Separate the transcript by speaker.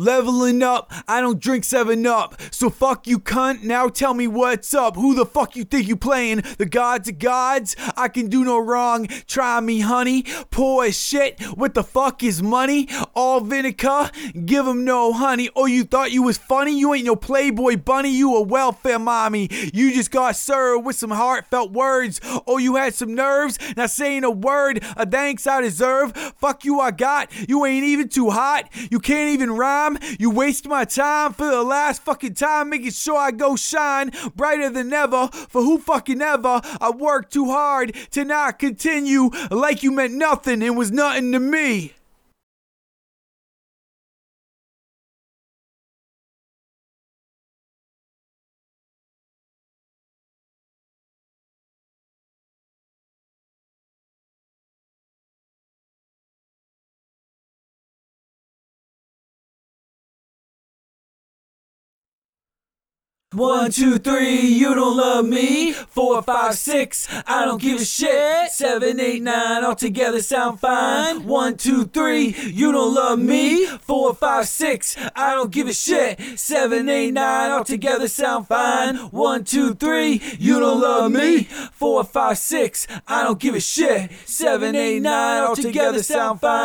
Speaker 1: leveling up. I don't drink 7 Up. So fuck you, cunt. Now tell me what's up. Who the fuck you think you playing? The gods of gods? I can do no wrong. Try me, honey. Poor as shit. What the fuck is money? All vinegar? Give him no honey. Oh, you thought you was funny? You ain't no Playboy bunny. You a welfare mommy. You just got served with some heartfelt words. Oh, you had some nerves? Not saying a word. A thanks I deserve. Fuck you, I got. You ain't even too hot. You can't even rhyme. You waste my time for the last fucking time, making sure I go shine brighter than ever. For who fucking ever? I worked too hard to not continue like you meant nothing and was nothing to me. One, two, three, you don't love me. Four, five, six, I don't give a shit. Seven, eight, nine, all together sound fine. One, two, three, you don't love me. Four, five, six, I don't give a shit. Seven, eight, nine, all together sound fine. One, two, three, you don't love me. Four, five, six, I don't give a shit. Seven, eight, nine, all together sound fine.